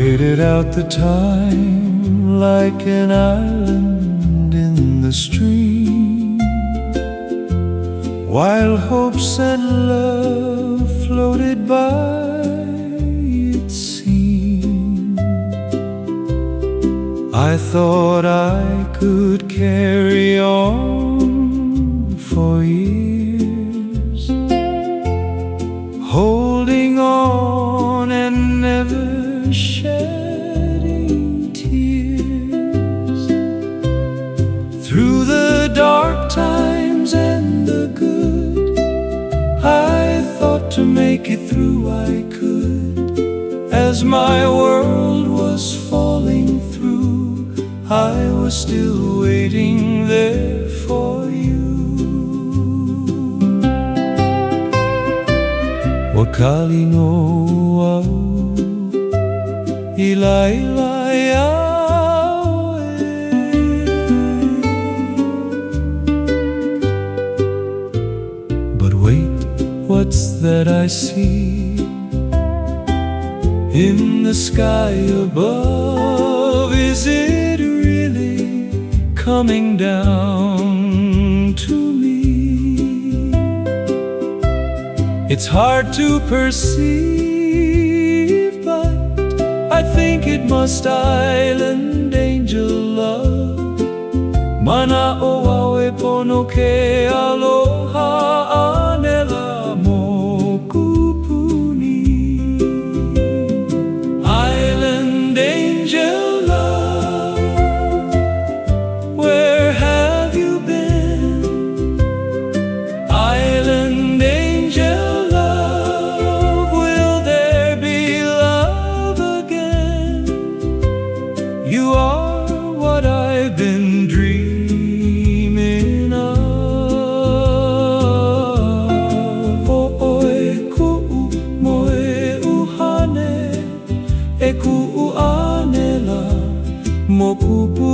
Waited out the time like an island in the stream. While hopes and love floated by, it seemed. I thought I could carry on for years. Holding to make it through I could. As my world was falling through, I was still waiting there for you. Wakali no au ila ila what's that I see in the sky above? Is it really coming down to me? It's hard to perceive, but I think it must island angel love. Mana o awe pono ke 我不不